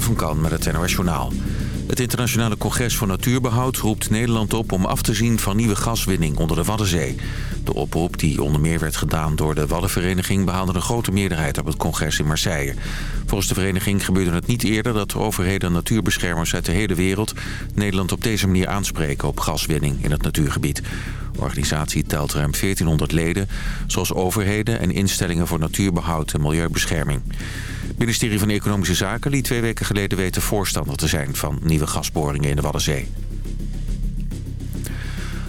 Van Kan met het NOS Journaal. Het internationale congres voor natuurbehoud roept Nederland op om af te zien van nieuwe gaswinning onder de Waddenzee. De oproep, die onder meer werd gedaan door de Waddenvereniging, behaalde een grote meerderheid op het congres in Marseille. Volgens de vereniging gebeurde het niet eerder dat overheden en natuurbeschermers uit de hele wereld Nederland op deze manier aanspreken op gaswinning in het natuurgebied. De organisatie telt ruim 1400 leden, zoals overheden en instellingen voor natuurbehoud en milieubescherming. Het ministerie van Economische Zaken liet twee weken geleden weten voorstander te zijn van nieuwe gasboringen in de Waddenzee.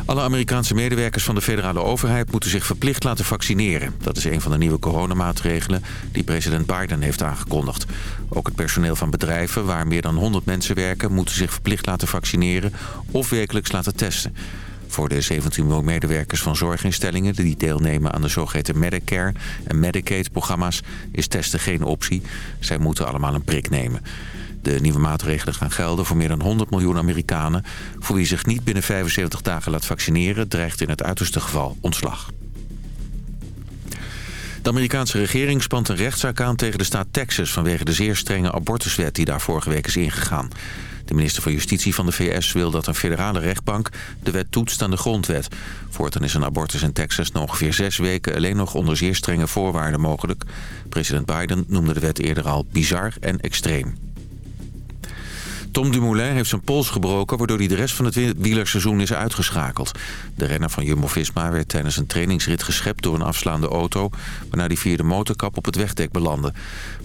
Alle Amerikaanse medewerkers van de federale overheid moeten zich verplicht laten vaccineren. Dat is een van de nieuwe coronamaatregelen die president Biden heeft aangekondigd. Ook het personeel van bedrijven waar meer dan 100 mensen werken... moeten zich verplicht laten vaccineren of wekelijks laten testen. Voor de 17 miljoen medewerkers van zorginstellingen... die deelnemen aan de zogeheten Medicare en Medicaid-programma's... is testen geen optie. Zij moeten allemaal een prik nemen. De nieuwe maatregelen gaan gelden voor meer dan 100 miljoen Amerikanen. Voor wie zich niet binnen 75 dagen laat vaccineren... dreigt in het uiterste geval ontslag. De Amerikaanse regering spant een rechtszaak aan tegen de staat Texas... vanwege de zeer strenge abortuswet die daar vorige week is ingegaan. De minister van Justitie van de VS wil dat een federale rechtbank de wet toetst aan de grondwet. Voortaan is een abortus in Texas na ongeveer zes weken alleen nog onder zeer strenge voorwaarden mogelijk. President Biden noemde de wet eerder al bizar en extreem. Tom Dumoulin heeft zijn pols gebroken... waardoor hij de rest van het wielerseizoen is uitgeschakeld. De renner van Jumbo-Visma werd tijdens een trainingsrit geschept... door een afslaande auto... waarna hij via de motorkap op het wegdek belandde.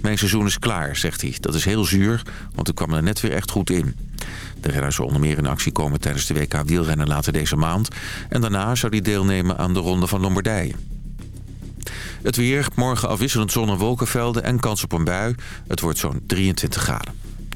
Mijn seizoen is klaar, zegt hij. Dat is heel zuur, want ik kwam er net weer echt goed in. De renner zal onder meer in actie komen tijdens de WK wielrennen later deze maand. En daarna zou hij deelnemen aan de Ronde van Lombardije. Het weer, morgen afwisselend zon- en wolkenvelden en kans op een bui. Het wordt zo'n 23 graden.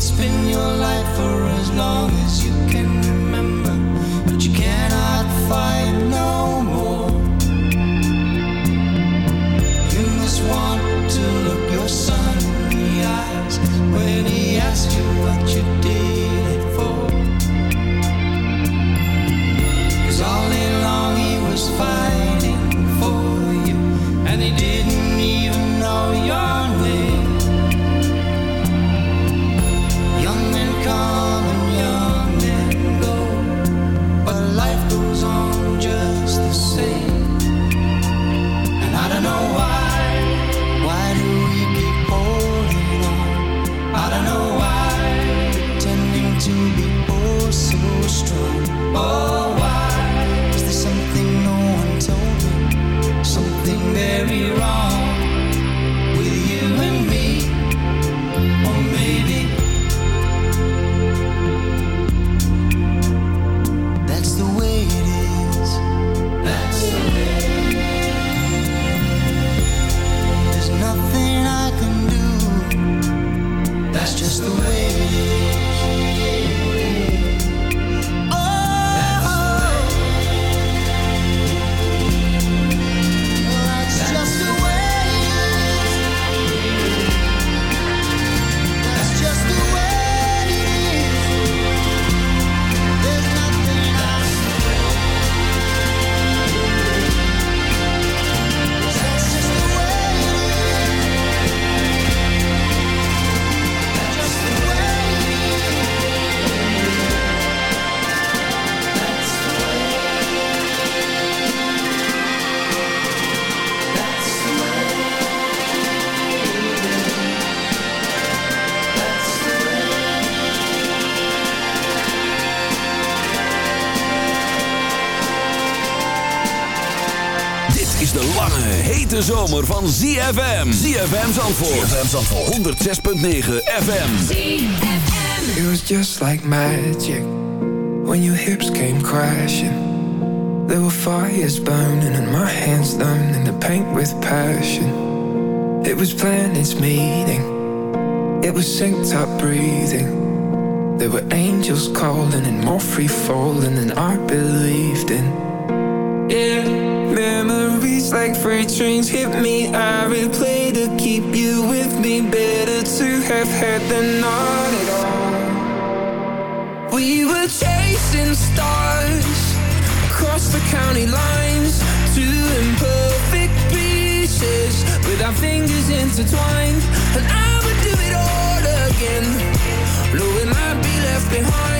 could your life for as long as you can remember, but you cannot fight no more. You must want to look your son in the eyes when he asks you what you zomer van ZFM. ZFM Zandvoort. ZFM Zandvoort. 106.9 FM. ZFM. It was just like magic. When your hips came crashing. There were fires burning and my hands learning to paint with passion. It was planets meeting. It was synced up breathing. There were angels calling and more free falling than I believed in. Yeah. Memories like freight trains hit me. I replay to keep you with me. Better to have had than not at all. We were chasing stars Across the county lines imperfect pieces With our fingers intertwined. And I would do it all again Knowing I'd be left behind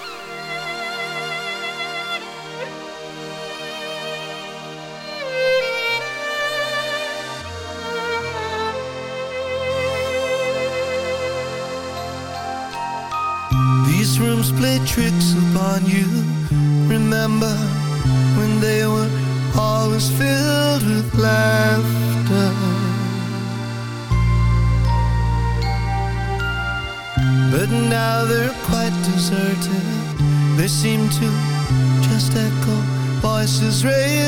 Voices raised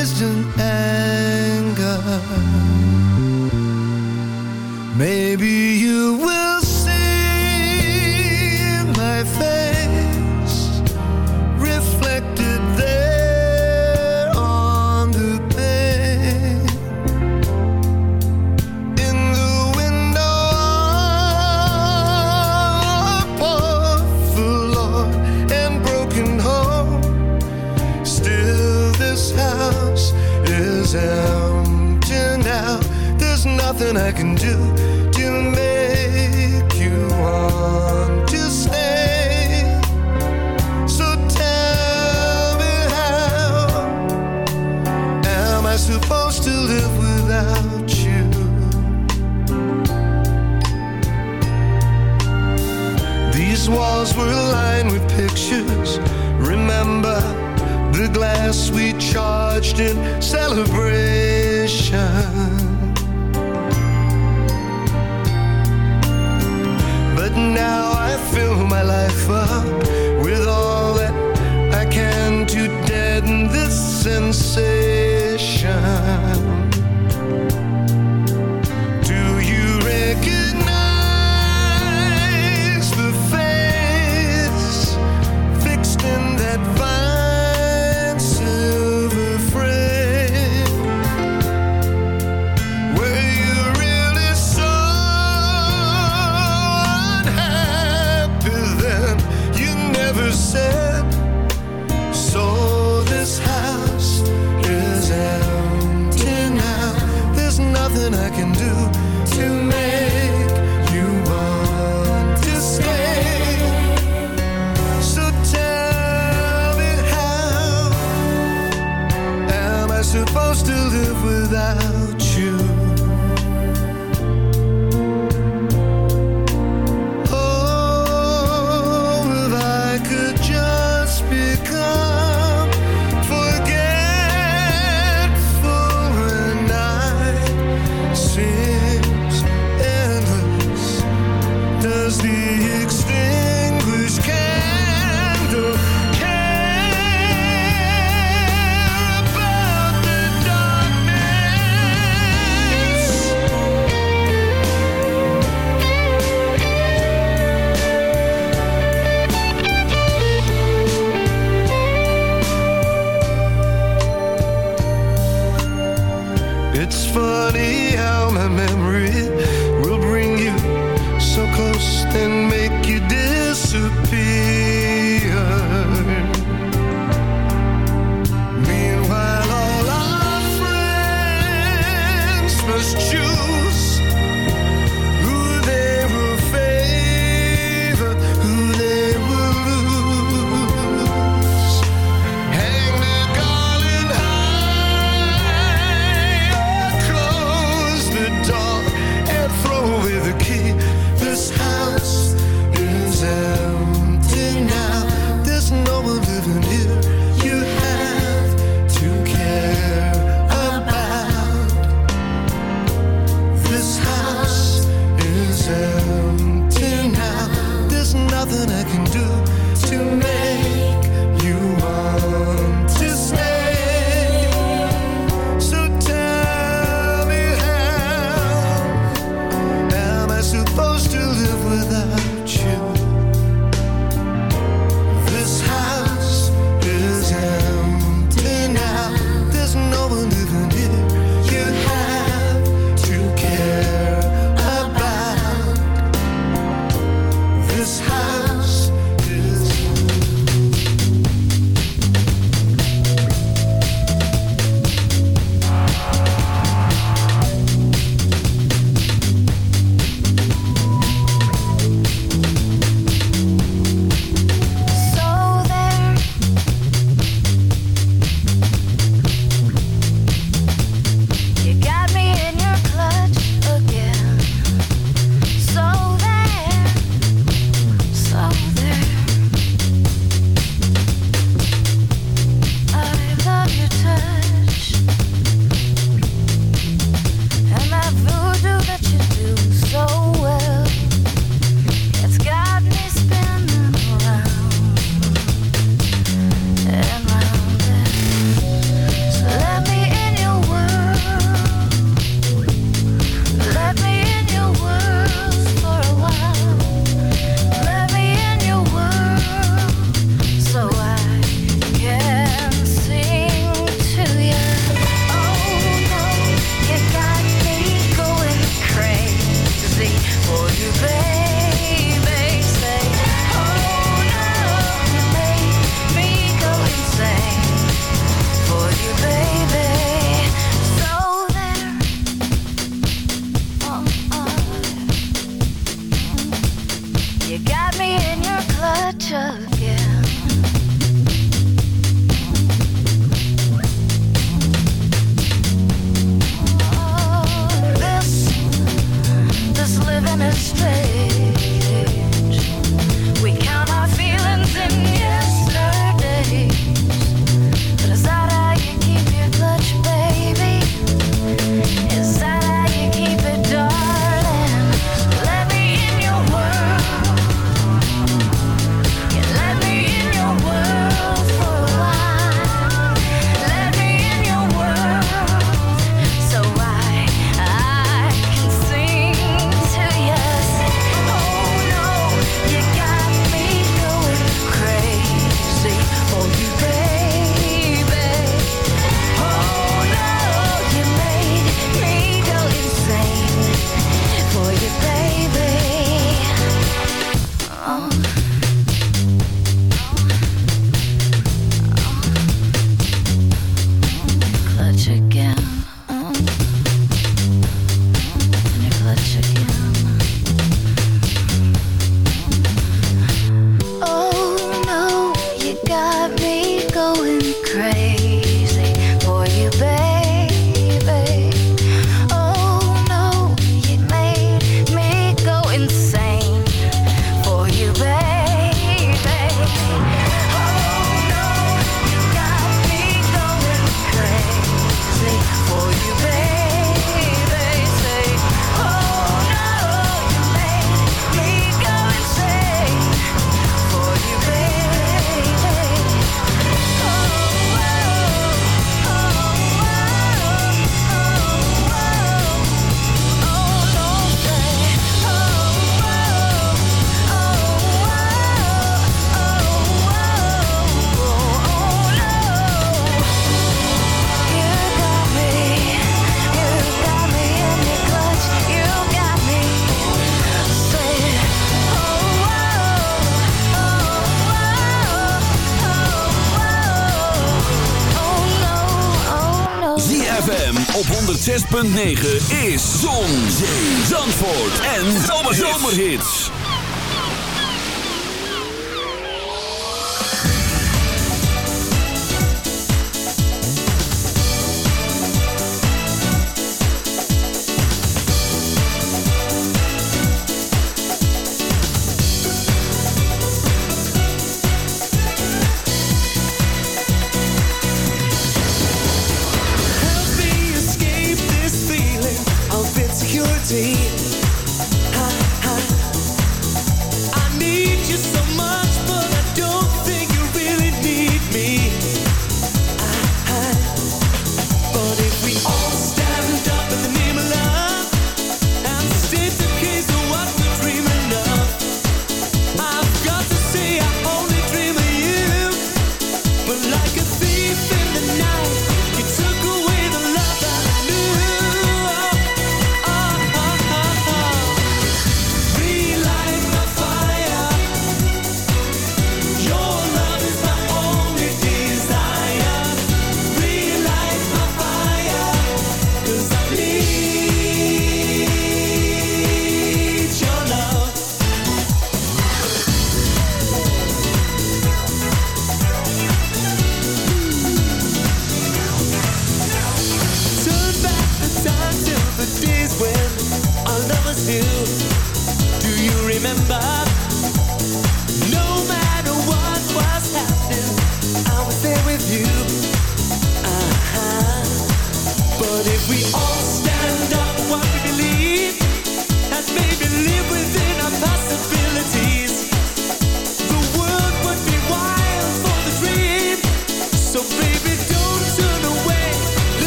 9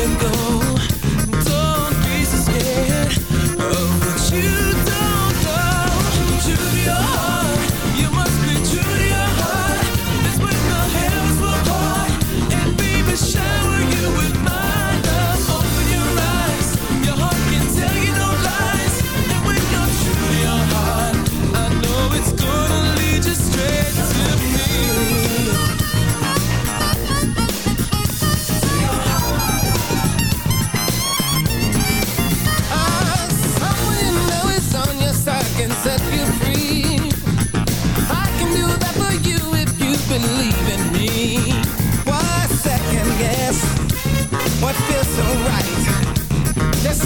let go.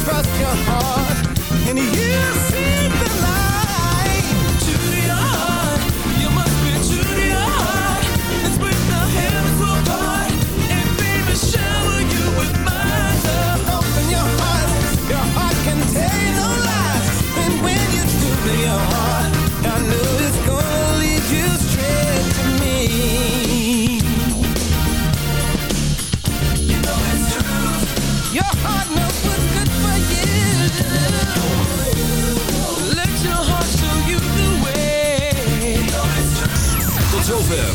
trust your heart. And you